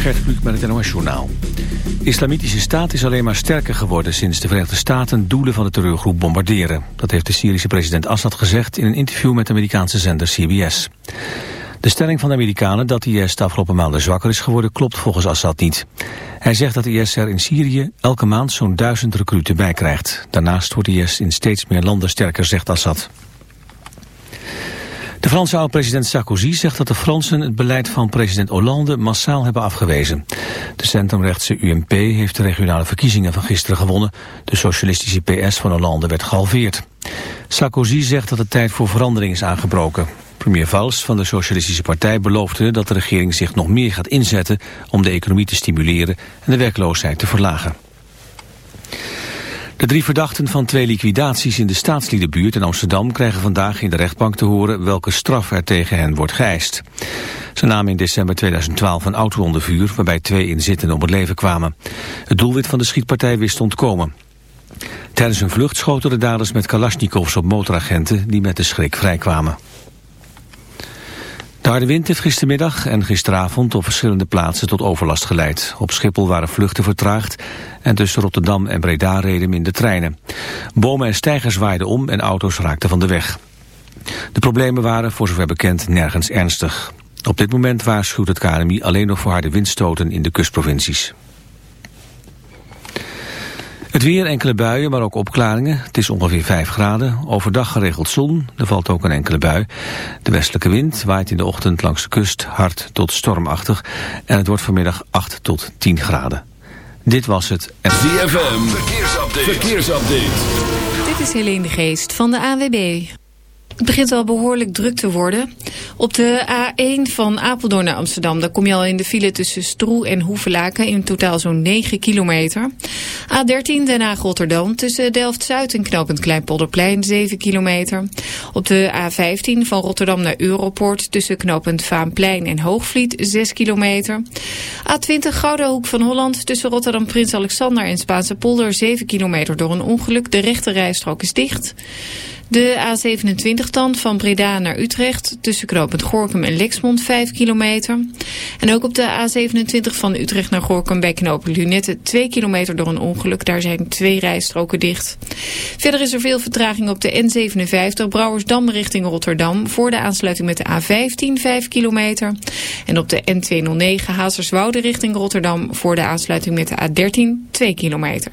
Gert Kluk met het NOS Journaal. Islamitische staat is alleen maar sterker geworden sinds de Verenigde Staten doelen van de terreurgroep bombarderen. Dat heeft de Syrische president Assad gezegd in een interview met de Amerikaanse zender CBS. De stelling van de Amerikanen dat IS de afgelopen maanden zwakker is geworden klopt volgens Assad niet. Hij zegt dat IS er in Syrië elke maand zo'n duizend recruten bij krijgt. Daarnaast wordt IS in steeds meer landen sterker, zegt Assad. De Franse oud-president Sarkozy zegt dat de Fransen het beleid van president Hollande massaal hebben afgewezen. De centrumrechtse UMP heeft de regionale verkiezingen van gisteren gewonnen. De socialistische PS van Hollande werd gehalveerd. Sarkozy zegt dat de tijd voor verandering is aangebroken. Premier Valls van de Socialistische Partij beloofde dat de regering zich nog meer gaat inzetten om de economie te stimuleren en de werkloosheid te verlagen. De drie verdachten van twee liquidaties in de staatsliedenbuurt in Amsterdam krijgen vandaag in de rechtbank te horen welke straf er tegen hen wordt geëist. Ze namen in december 2012 een auto onder vuur waarbij twee inzittenden om het leven kwamen. Het doelwit van de schietpartij wist te ontkomen. Tijdens hun vlucht schoten de daders met kalasjnikovs op motoragenten die met de schrik vrijkwamen. De harde wind heeft gistermiddag en gisteravond op verschillende plaatsen tot overlast geleid. Op Schiphol waren vluchten vertraagd en tussen Rotterdam en Breda reden minder treinen. Bomen en stijgers waaiden om en auto's raakten van de weg. De problemen waren, voor zover bekend, nergens ernstig. Op dit moment waarschuwt het KNMI alleen nog voor harde windstoten in de kustprovincies. Het weer, enkele buien, maar ook opklaringen. Het is ongeveer 5 graden. Overdag geregeld zon. Er valt ook een enkele bui. De westelijke wind waait in de ochtend langs de kust hard tot stormachtig. En het wordt vanmiddag 8 tot 10 graden. Dit was het. ZFM, verkeersupdate. verkeersupdate. Dit is Helene de Geest van de AWB. Het begint al behoorlijk druk te worden. Op de A1 van Apeldoorn naar Amsterdam... daar kom je al in de file tussen Stroe en Hoevelaken... in totaal zo'n 9 kilometer. A13 Den Haag-Rotterdam tussen Delft-Zuid en Knopend Kleinpolderplein 7 kilometer. Op de A15 van Rotterdam naar Europoort... tussen Knopend Vaanplein en Hoogvliet 6 kilometer. A20 Gouden Hoek van Holland tussen Rotterdam Prins Alexander en Spaanse polder 7 kilometer door een ongeluk. De rechte rijstrook is dicht. De A27 dan van Breda naar Utrecht tussen knooppunt Gorkum en Lexmond 5 kilometer. En ook op de A27 van Utrecht naar Gorkum bij knooppunt Lunette 2 kilometer door een ongeluk. Daar zijn twee rijstroken dicht. Verder is er veel vertraging op de N57 Brouwersdam richting Rotterdam voor de aansluiting met de A15 5 kilometer. En op de N209 Hazerswoude richting Rotterdam voor de aansluiting met de A13 2 kilometer.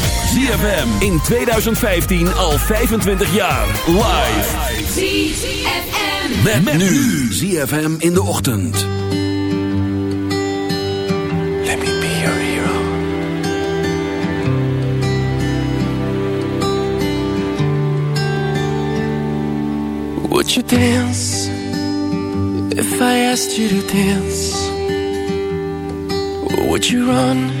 ZFM in 2015 al 25 jaar. Live. ZFM. Met, met nu. ZFM in de ochtend. Let me be your hero. Would you dance if I asked you to dance? Would you run?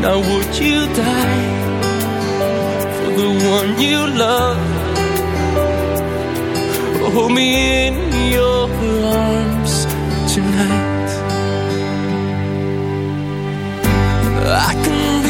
Now, would you die for the one you love? Hold me in your arms tonight. I can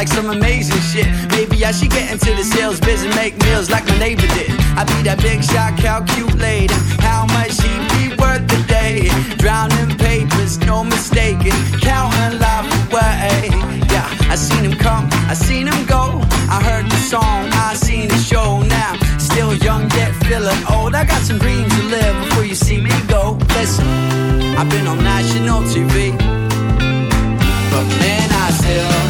Like some amazing shit. Maybe I should get into the sales biz and make meals like my neighbor did. I be that big shot calculating how much he be worth a day. Drowning papers, no mistaking, counting life away. Yeah, I seen him come, I seen him go. I heard the song, I seen the show now. Still young yet feeling old. I got some dreams to live before you see me go. Listen. I've been on national TV, but man, I still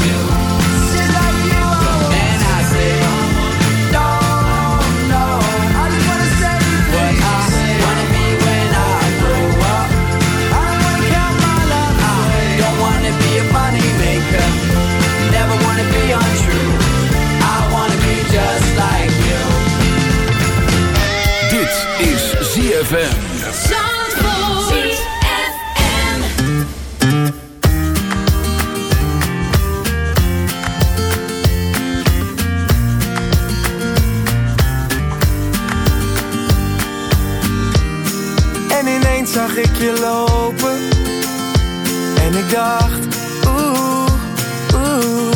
ZFM. Zag ik je lopen. En ik dacht, oeh, oeh.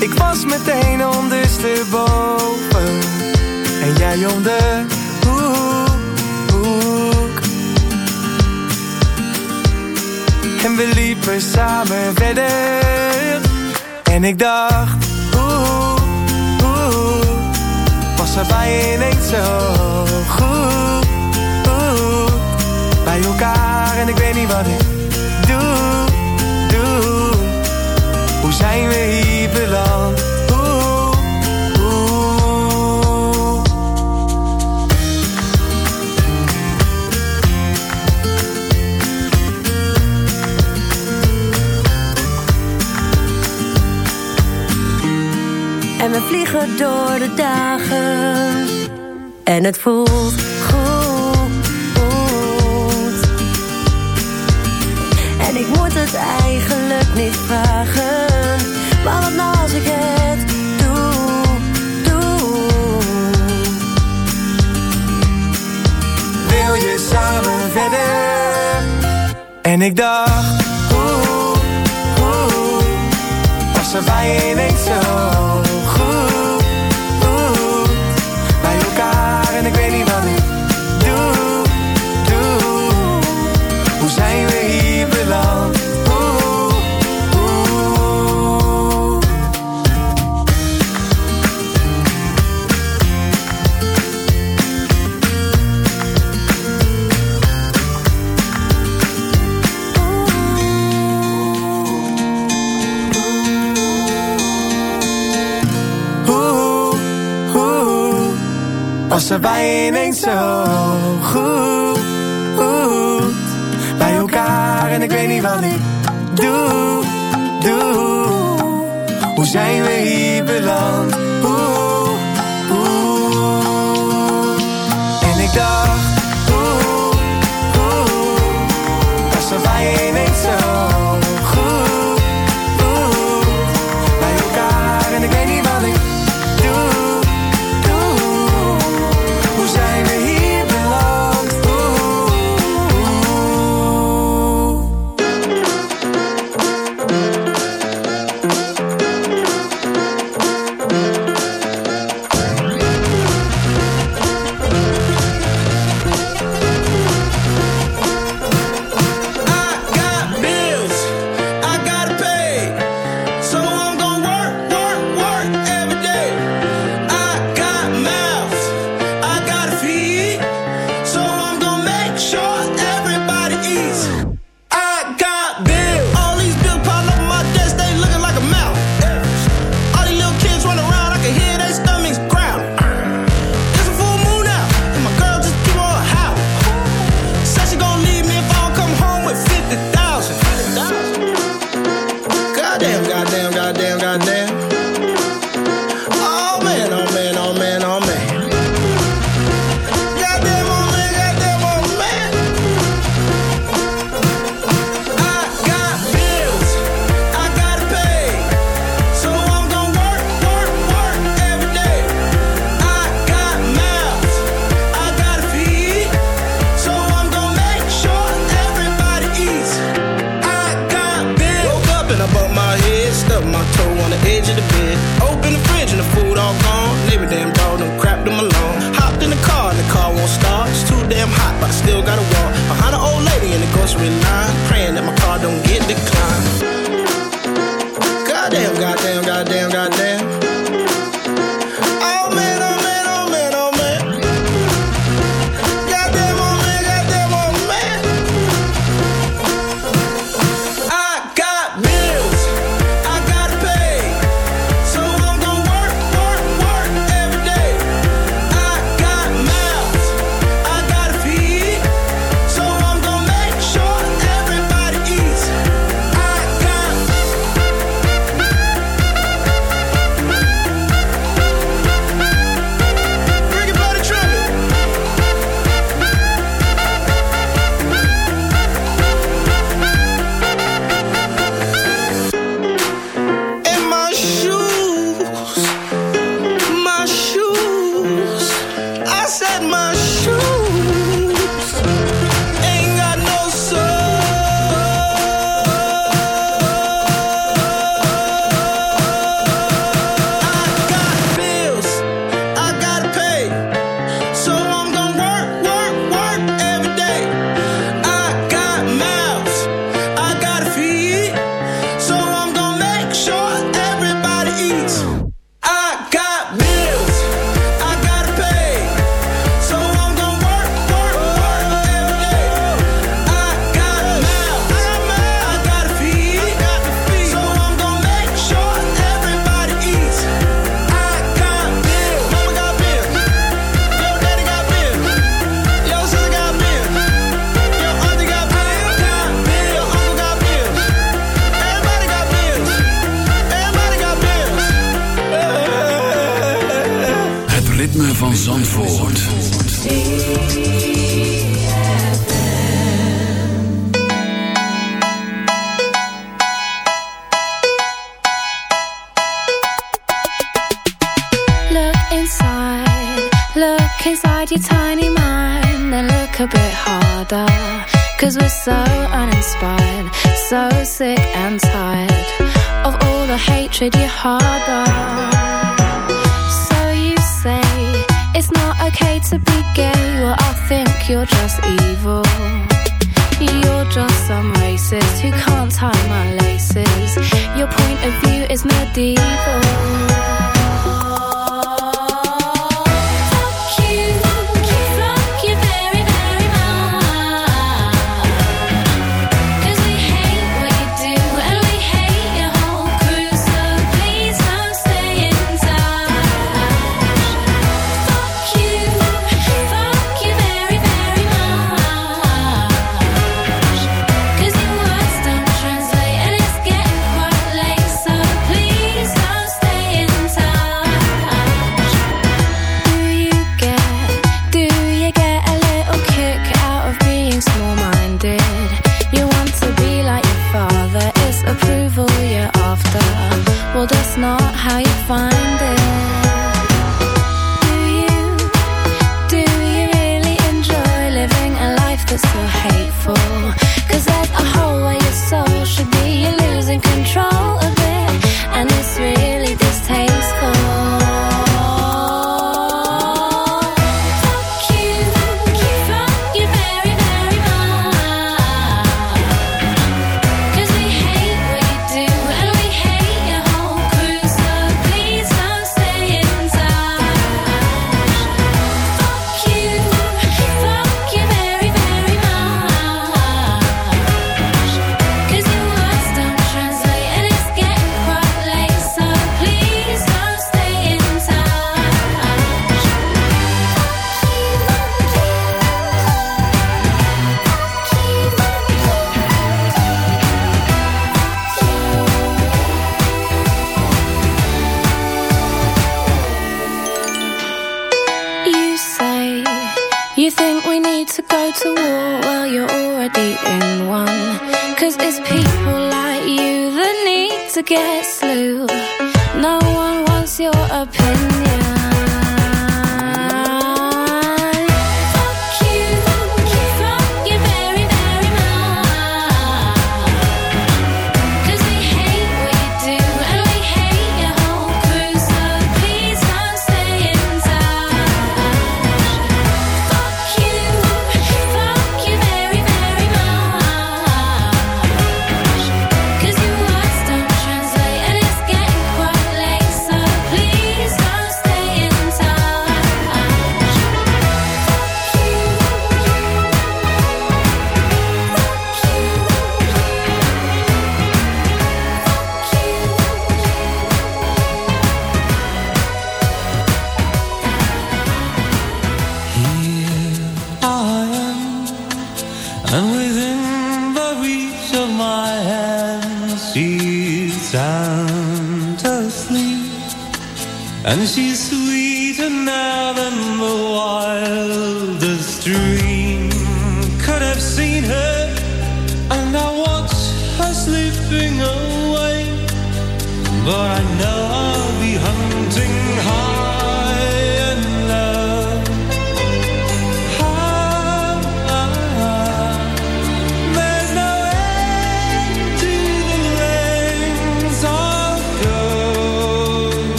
Ik was meteen ondersteboven. en jij om de. En we liepen samen verder. En ik dacht. Was er bij ineens zo goed. Bij elkaar en ik weet niet wat ik doe, doe. Hoe zijn we hier we vliegen door de dagen. En het voelt goed. En ik moet het eigenlijk niet vragen. Maar wat nou als ik het doe, doe. Wil je samen verder? En ik dacht, oeh, oeh. Was er bij je zijn we hier beland? Oeh, oeh. Oeh, oeh, oeh. Was er bij ineens zo goed?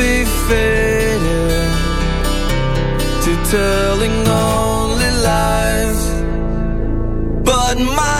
be fair to telling only lies, but my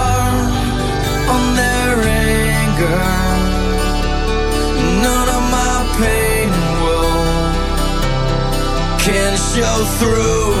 show through.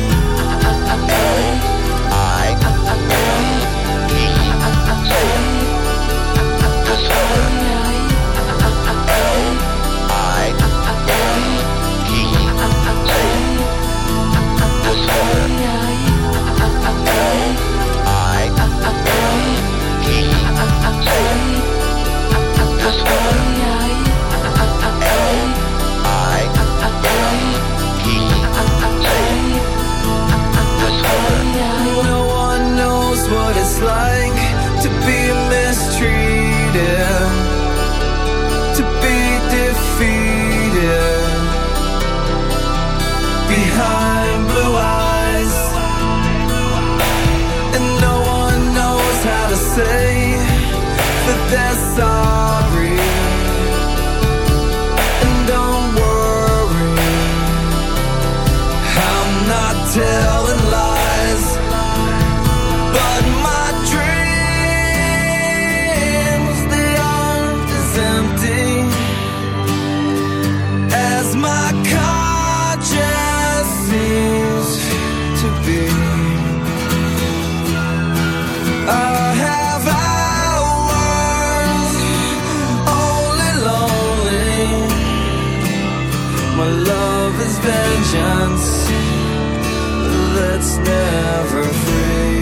never free.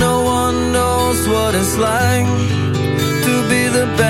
No one knows what it's like to be the best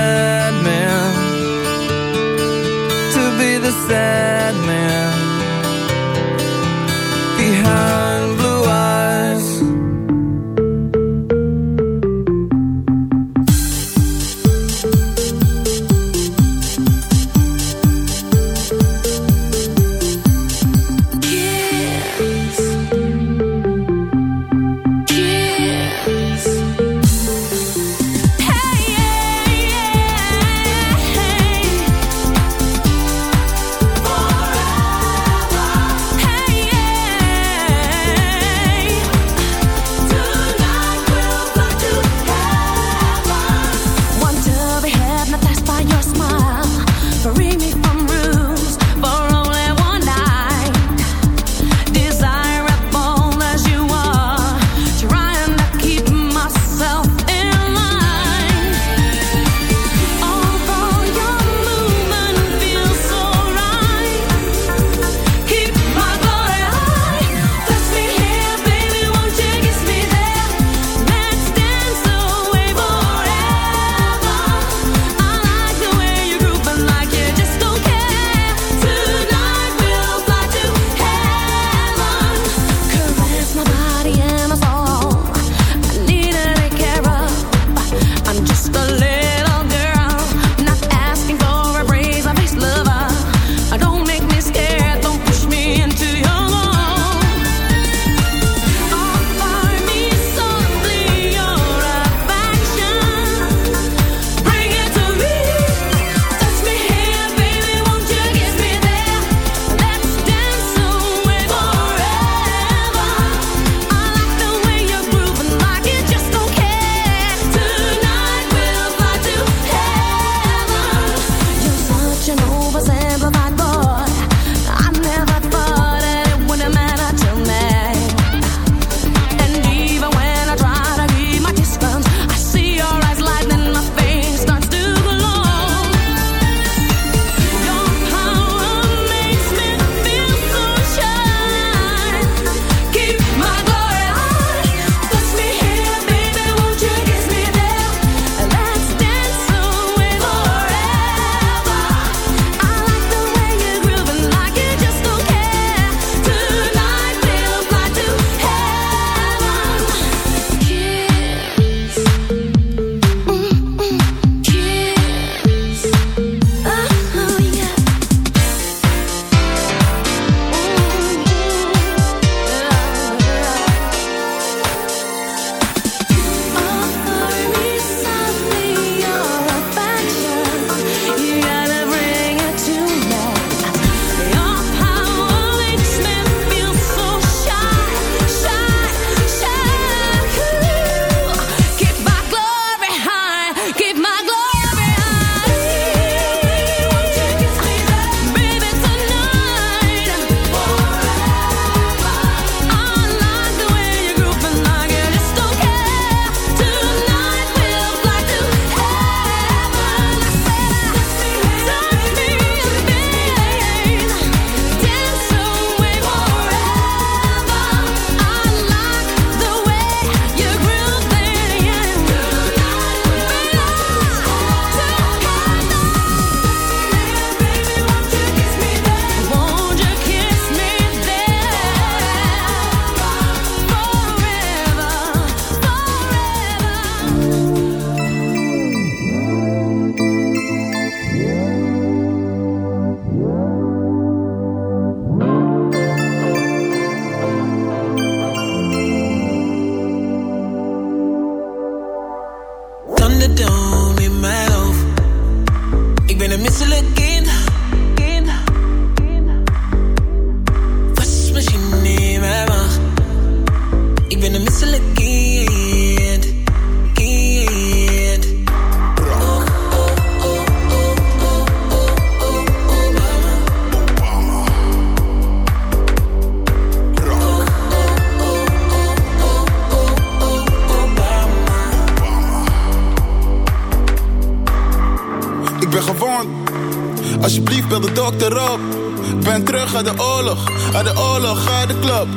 terug uit de oorlog, uit de oorlog, uit de club.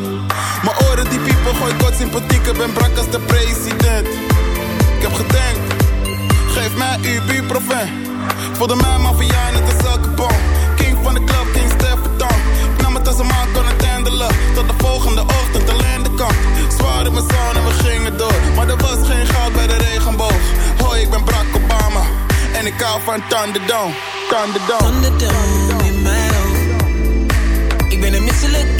Mijn oren die piepen, gooi kort sympathiek. Ben brak als de president. Ik heb gedenkt, geef mij uw buurproven. Voelde mij maffia net als elke bom. King van de club, King Stefan. Ik nam het als een man kon het handelen. Tot de volgende ochtend alleen de kant. Zwaar in mijn zon we gingen door. Maar er was geen goud bij de regenboog. Hoi, ik ben Barack Obama. En ik hou van Thunderdome. Thunderdome. Thunderdome in To look